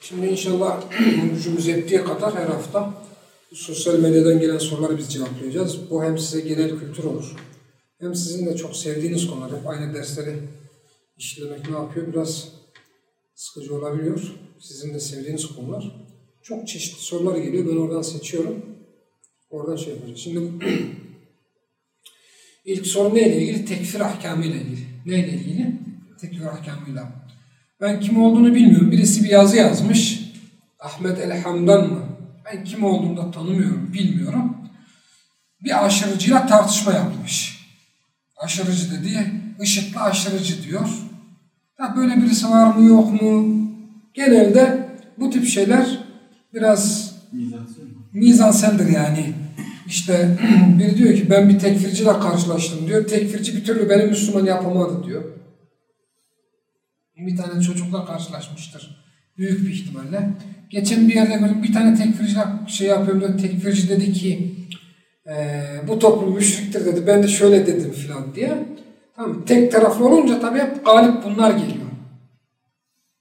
Şimdi inşallah gücümüz ettiği kadar her hafta sosyal medyadan gelen soruları biz cevaplayacağız. Bu hem size genel kültür olur. Hem sizin de çok sevdiğiniz konular. Hep aynı dersleri işlemek ne yapıyor? Biraz sıkıcı olabiliyor. Sizin de sevdiğiniz konular. Çok çeşitli sorular geliyor. Ben oradan seçiyorum. Oradan şey yapacağız. Şimdi ilk soru neyle ilgili? Tekfir ahkamıyla ilgili. Neyle ilgili? Tekfir ahkamıyla. Ben kim olduğunu bilmiyorum. Birisi bir yazı yazmış. Ahmet Elham'dan mı? Ben kim olduğunu da tanımıyorum, bilmiyorum. Bir aşırıcıyla tartışma yapmış. Aşırıcı dediği, IŞİD'li aşırıcı diyor. Ya böyle birisi var mı yok mu? Genelde bu tip şeyler biraz mizanseldir yani. İşte biri diyor ki ben bir tekfirciyle karşılaştım diyor. Tekfirci bir türlü beni Müslüman yapamadı diyor. Bir tane çocukla karşılaşmıştır. Büyük bir ihtimalle. Geçen bir yerde gördüm bir tane tekfirciyle şey yapıyorum diyor. Tekfirci dedi ki e, bu toplum müşriktir dedi. Ben de şöyle dedim filan diye. Tamam, tek taraflı olunca tabii hep galip bunlar geliyor.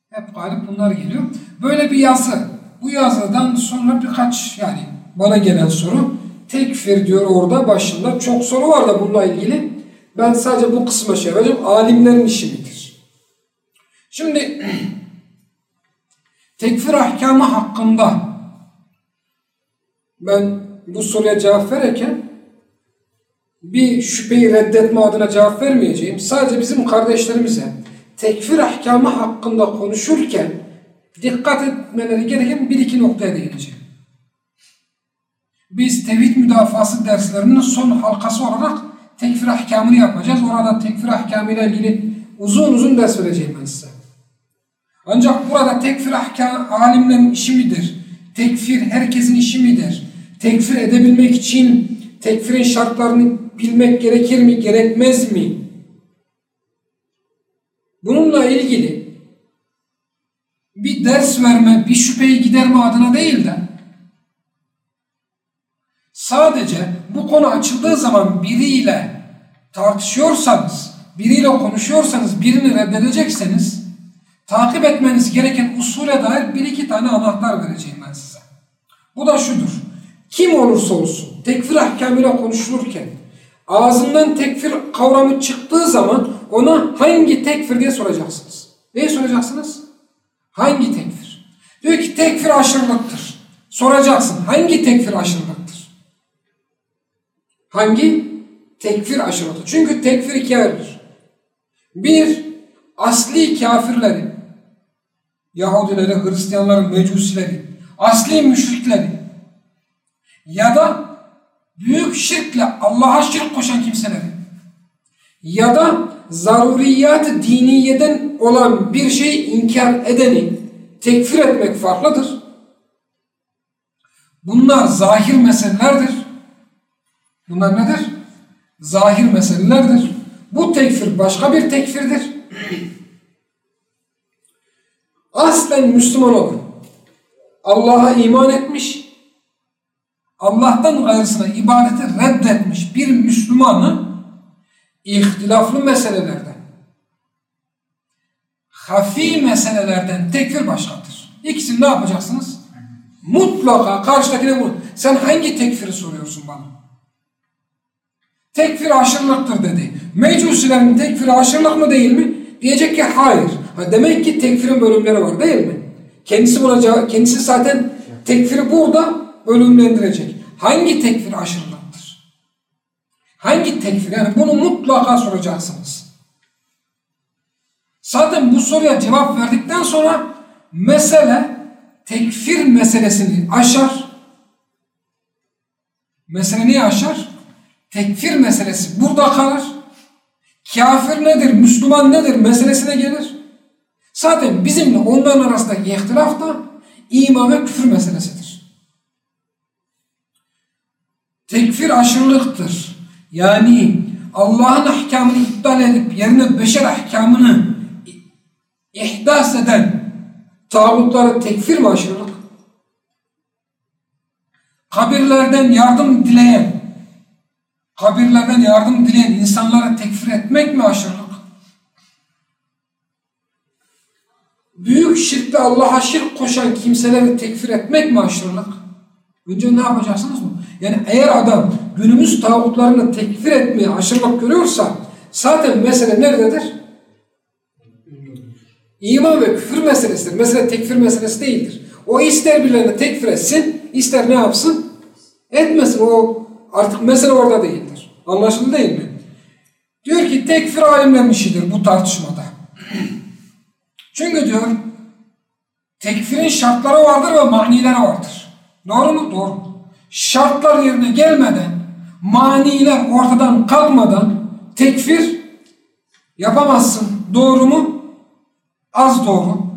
Hep galip bunlar geliyor. Böyle bir yazı. Bu yazıdan sonra birkaç yani bana gelen soru tekfir diyor orada başında. Çok soru var da bununla ilgili. Ben sadece bu kısma şey yapacağım. Alimlerin işi midir? Şimdi tekfir ahkamı hakkında ben bu soruya cevap verirken bir şüpheyi reddetme adına cevap vermeyeceğim. Sadece bizim kardeşlerimize tekfir ahkamı hakkında konuşurken dikkat etmeleri gereken bir iki noktaya değineceğim. Biz tevhid müdafası derslerinin son halkası olarak tekfir ahkamını yapacağız. Orada tekfir ahkamı ile ilgili uzun uzun ders vereceğim ben size. Ancak burada tekfir ahkam alimlerin işi midir? Tekfir herkesin işi midir? Tekfir edebilmek için tekfirin şartlarını bilmek gerekir mi, gerekmez mi? Bununla ilgili bir ders verme, bir şüpheyi giderme adına değil de sadece bu konu açıldığı zaman biriyle tartışıyorsanız, biriyle konuşuyorsanız, birini reddedecekseniz takip etmeniz gereken usule dair bir iki tane anahtar vereceğim ben size. Bu da şudur. Kim olursa olsun tekfir ahkamıyla konuşulurken ağzından tekfir kavramı çıktığı zaman ona hangi tekfir diye soracaksınız. Neyi soracaksınız? Hangi tekfir? Diyor ki tekfir aşırılıktır. Soracaksın. Hangi tekfir aşırılıktır? Hangi? Tekfir aşırılıktır. Çünkü tekfir ikiye ayrılır. Bir, asli kafirleri, Yahudileri, Hristiyanları, Mecusileri, asli müşrikleri ya da büyük şirkle Allah'a şirk koşan kimseleri ya da zaruriyat diniyeden olan bir şeyi inkar edeni tekfir etmek farklıdır. Bunlar zahir meselelerdir. Bunlar nedir? Zahir meselelerdir. Bu tekfir başka bir tekfirdir. Aslen Müslüman olan, Allah'a iman etmiş, Allah'tan gayrısına ibadeti reddetmiş bir Müslümanı ihtilaflı meselelerden, hafi meselelerden tekfir başkadır. İkisini ne yapacaksınız? Mutlaka karşıdakine bu. Sen hangi tekfiri soruyorsun bana? Tekfir aşırılıktır dedi. Mecusilerin tekfiri aşırılık mı değil mi? Diyecek ki hayır. Ha demek ki tekfirin bölümleri var değil mi? Kendisi cevap, kendisi zaten tekfiri burada bölümlendirecek. Hangi tekfir aşırılıktır? Hangi tekfir? Yani bunu mutlaka soracaksınız. Zaten bu soruya cevap verdikten sonra mesele tekfir meselesini aşar. Mesele niye aşar? Tekfir meselesi burada kalır. Kafir nedir, Müslüman nedir meselesine gelir. Zaten bizimle onların arasındaki ihtilaf da iman ve küfür meselesidir. Tekfir aşırılıktır. Yani Allah'ın ahkamını iptal edip yerine beşer ahkamını ihdas eden tağutlara tekfir mi aşırılık? Kabirlerden yardım dileyen, kabirlerden yardım dileyen insanlara tekfir etmek mi aşırılık? Büyük şirkle Allah'a şirk koşan kimseleri tekfir etmek mi aşırılık? Önce ne yapacaksınız mı? Yani eğer adam günümüz tağutlarını tekfir etmeye aşırılık görüyorsa zaten mesele nerededir? İman ve küfür meselesidir. Mesele tekfir meselesi değildir. O ister birilerini tekfir etsin, ister ne yapsın? Etmesin. O artık mesele orada değildir. Anlaşıldı değil mi? Diyor ki tekfir alimlerin işidir bu tartışmada. Çünkü diyor tekfirin şartları vardır ve manileri vardır. Doğru mu? Doğru. Şartlar yerine gelmeden, maniler ortadan kalkmadan tekfir yapamazsın. Doğru mu? Az doğru.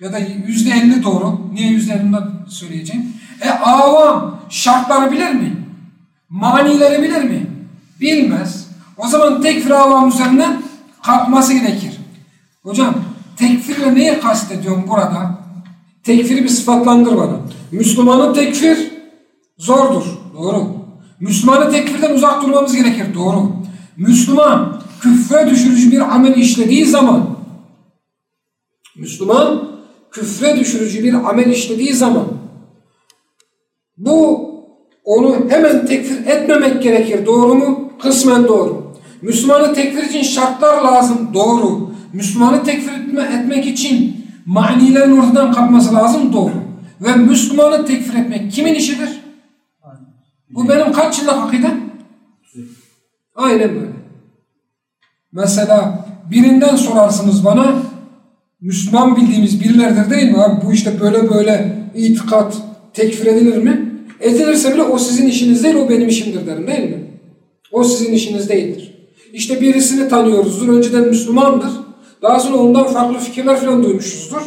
Ya da yüzde elli doğru. Niye yüzde ellinden söyleyeceğim? E avam şartları bilir mi? Manileri bilir mi? Bilmez. O zaman tekfir avam üzerinden kalkması gerekir. Hocam tekfirle neyi kastediyorum burada? Tekfiri bir sıfatlandır bana. Müslümanın tekfir zordur. Doğru. Müslümanı tekfirden uzak durmamız gerekir. Doğru. Müslüman küfre düşürücü bir amel işlediği zaman Müslüman küfre düşürücü bir amel işlediği zaman bu onu hemen tekfir etmemek gerekir. Doğru mu? Kısmen doğru. Müslümanı tekfir için şartlar lazım. Doğru. Müslümanı tekfir etme, etmek için manilerin ortadan kalkması lazım. Doğru. Ve Müslümanı tekfir etmek kimin işidir? Bu benim kaç yıllık akidem? Aynen böyle. Mesela birinden sorarsınız bana Müslüman bildiğimiz birilerdir değil mi? Abi bu işte böyle böyle itikat tekfir edilir mi? Edilirse bile o sizin işiniz değil, o benim işimdir derim değil mi? O sizin işiniz değildir. İşte birisini tanıyoruzdur, önceden Müslümandır. Daha sonra ondan farklı fikirler falan duymuşuzdur.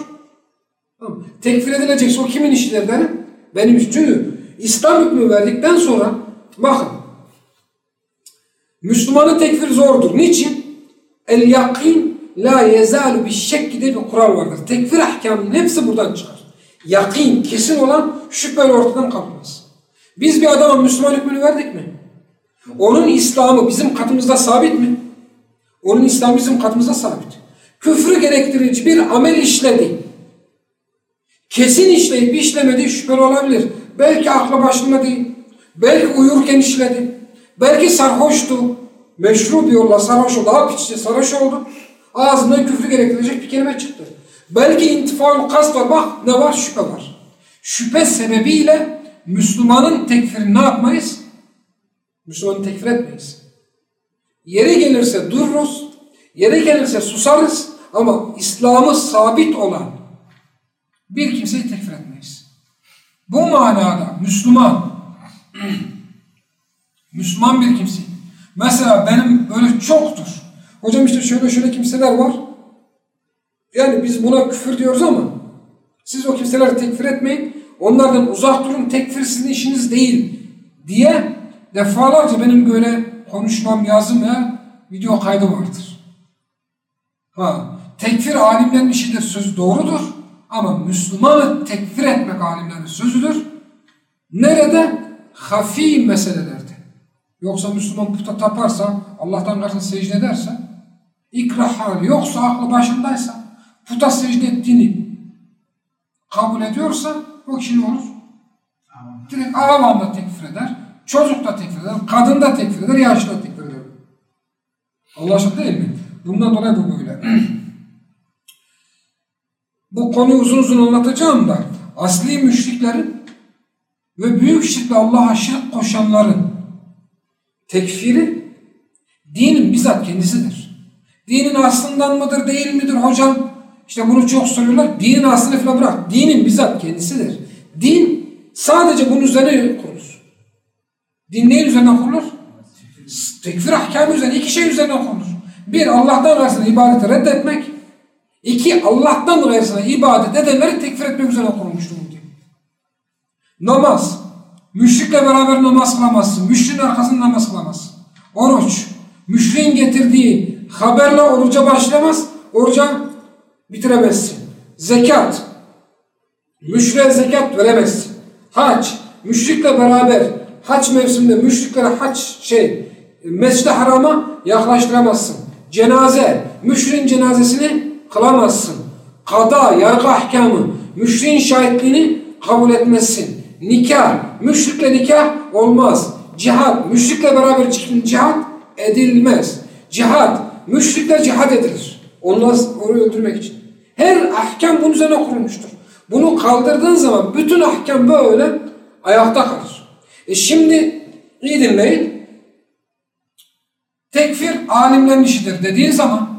Tamam. Tekfir edilecekse o kimin işidir derim? Benim işim. Çünkü İslam hükmü verdikten sonra bakın Müslümanı tekfir zordur. Niçin? El yakin la yezalu bir şekki diye bir kural vardır. Tekfir ahkamının hepsi buradan çıkar. Yakin, kesin olan şüpheli ortadan kalkmaz. Biz bir adama Müslüman hükmünü verdik mi? Onun İslam'ı bizim katımızda sabit mi? Onun İslam'ı bizim katımızda sabit. Küfrü gerektirici bir amel işledi. Kesin işleyip işlemediği şüpheli olabilir. Belki aklı başında değil. Belki uyurken işledi. Belki sarhoştu. Meşru bir yolla sarhoş oldu. Hapiççi sarhoş oldu. Ağzından küfrü gerektirecek bir kelime çıktı. Belki intifaul kast var. Bak ne var? Şüphe var. Şüphe sebebiyle Müslümanın tekfirini ne yapmayız? Müslümanı tekfir etmeyiz. Yeri gelirse dururuz. Yeri gelirse susarız. Ama İslam'ı sabit olan bir kimseyi tekfir etmeyiz. Bu manada Müslüman Müslüman bir kimse. Mesela benim böyle çoktur. Hocam işte şöyle şöyle kimseler var. Yani biz buna küfür diyoruz ama siz o kimseleri tekfir etmeyin. Onlardan uzak durun. Tekfir sizin işiniz değil diye defalarca benim böyle konuşmam, yazım ve video kaydı vardır. Ha, tekfir alimlerin işidir. Söz doğrudur. Ama Müslümanı tekfir etmek alimlerin sözüdür. Nerede? Hafi meselelerde. Yoksa Müslüman puta taparsa, Allah'tan karşısında secde ederse, ikrah hali yoksa, aklı başındaysa, puta secde ettiğini kabul ediyorsa, o kişi ne olur? Direkt avam da tekfir eder, çocuk da tekfir eder, kadın da tekfir eder, yaşlı da tekfir eder. Anlaşıldı değil mi? Bundan dolayı bu böyle. bu konuyu uzun uzun anlatacağım da asli müşriklerin ve büyük şirkle Allah'a şirk koşanların tekfiri dinin bizzat kendisidir. Dinin aslından mıdır değil midir hocam? İşte bunu çok soruyorlar. Dinin aslını falan bırak. Dinin bizzat kendisidir. Din sadece bunun üzerine kurulur. Din neyin üzerine kurulur? Tekfir ahkamı üzerine, iki şey üzerine kurulur. Bir, Allah'tan gayrısına ibadeti reddetmek. İki, Allah'tan gayrısına ibadet edenleri tekfir etmek üzerine kurulmuştur bu din. Namaz. Müşrikle beraber namaz kılamazsın. Müşriğin arkasında namaz kılamazsın. Oruç. Müşriğin getirdiği haberle oruca başlamaz. Oruca bitiremezsin. Zekat. Müşriğe zekat veremezsin. Hac. Müşrikle beraber hac mevsiminde müşriklere hac şey mescid harama yaklaştıramazsın. Cenaze. Müşriğin cenazesini kılamazsın. kada, yargı ahkamı, müşriğin şahitliğini kabul etmezsin. Nikah, müşrikle nikah olmaz. Cihat, müşrikle beraber cihat edilmez. Cihat, müşrikle cihat edilir. Onları orayı öldürmek için. Her ahkam bunun üzerine kurulmuştur. Bunu kaldırdığın zaman bütün ahkam böyle ayakta kalır. E şimdi iyi dinleyin. Tekfir alimlerin işidir dediğin zaman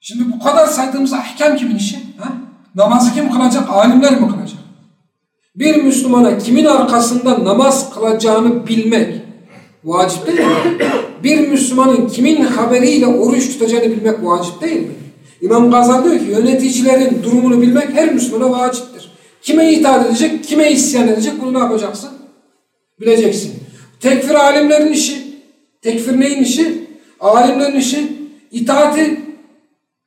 şimdi bu kadar saydığımız ahkam kimin işi? Ha? Namazı kim kılacak? Alimler mi kılacak? Bir Müslümana kimin arkasında namaz kılacağını bilmek vacip değil mi? Bir Müslümanın kimin haberiyle oruç tutacağını bilmek vacip değil mi? İmam Gazali diyor ki yöneticilerin durumunu bilmek her Müslümana vaciptir. Kime itaat edecek, kime isyan edecek bunu ne yapacaksın? Bileceksin. Tekfir alimlerin işi. Tekfir neyin işi? Alimlerin işi. İtaati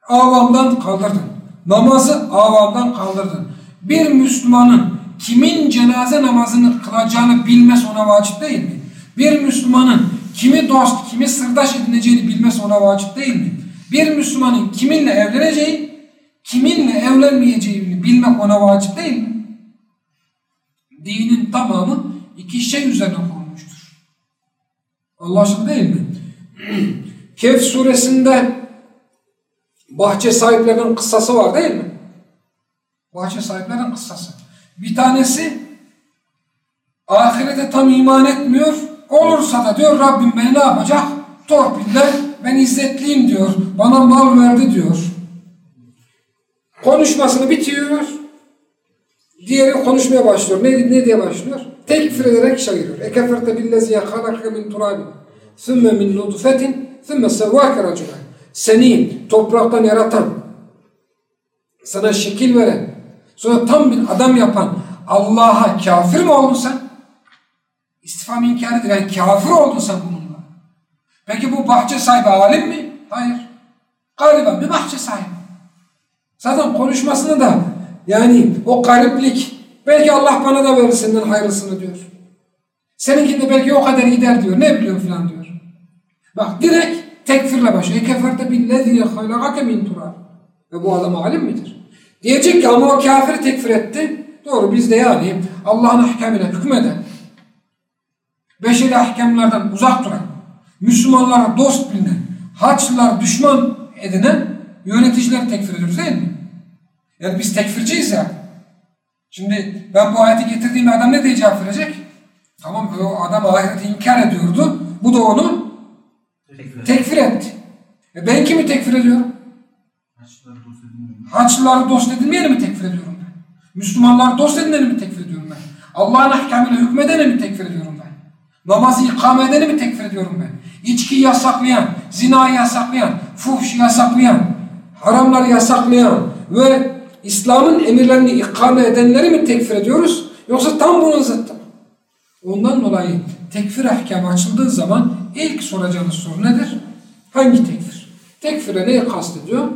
avamdan kaldırdın. Namazı avamdan kaldırdın. Bir Müslümanın kimin cenaze namazını kılacağını bilmesi ona vacip değil mi? Bir Müslümanın kimi dost, kimi sırdaş edineceğini bilmesi ona vacip değil mi? Bir Müslümanın kiminle evleneceği, kiminle evlenmeyeceğini bilmek ona vacip değil mi? Dinin tamamı iki şey üzerine kurulmuştur. Aşkına değil mi? Kehf suresinde bahçe sahiplerinin kıssası var değil mi? Bahçe sahiplerinin kıssası. Bir tanesi ahirete tam iman etmiyor. Olursa da diyor Rabbim beni ne yapacak? Torpille ben izzetliyim diyor. Bana mal verdi diyor. Konuşmasını bitiyor. Diğeri konuşmaya başlıyor. Ne, ne diye başlıyor? Tekfir ederek giriyor. Ekeferte billezîye halakke min turabin. Sümme min nutfetin. Sümme sevvâke racüle. Seni topraktan yaratan, sana şekil veren, sonra tam bir adam yapan Allah'a kafir mi oldun sen? İstifam inkar Yani kafir oldun sen bununla. Peki bu bahçe sahibi alim mi? Hayır. Galiba bir bahçe sahibi. Zaten konuşmasını da yani o gariplik belki Allah bana da verir senden hayırlısını diyor. Seninkinde belki o kadar gider diyor. Ne biliyorum falan diyor. Bak direkt tekfirle başlıyor. Ekeferte billezî halakake min turab. Ve bu adam alim midir? Diyecek ki ama o kafiri tekfir etti. Doğru biz de yani Allah'ın ahkamına hükmeden, beşeri ahkamlardan uzak duran, Müslümanlara dost bilinen, haçlılar düşman edinen yöneticileri tekfir ediyoruz değil mi? Yani biz tekfirciyiz ya. Şimdi ben bu ayeti getirdiğim adam ne diye cevap verecek? Tamam o adam ahireti inkar ediyordu. Bu da onu tekfir, tekfir etti. E ben kimi tekfir ediyorum? Haçlıları dost edinmeyeni mi tekfir ediyorum ben? Müslümanları dost edineni mi tekfir ediyorum ben? Allah'ın ahkamıyla hükmedeni mi tekfir ediyorum ben? Namazı ikame edeni mi tekfir ediyorum ben? İçki yasaklayan, zinayı yasaklayan, fuhş yasaklayan, haramları yasaklayan ve İslam'ın emirlerini ikame edenleri mi tekfir ediyoruz? Yoksa tam bunun zıttı mı? Ondan dolayı tekfir ahkamı açıldığı zaman ilk soracağınız soru nedir? Hangi tekfir? Tekfire neyi kastediyor?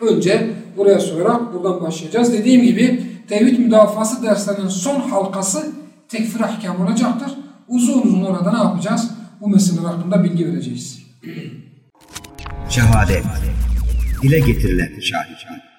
Önce buraya sorarak buradan başlayacağız. Dediğim gibi tevhid müdafası derslerinin son halkası tekfir ahkamı olacaktır. Uzun uzun orada ne yapacağız? Bu meseleler hakkında bilgi vereceğiz. Şehadet. Dile getirilen şahit.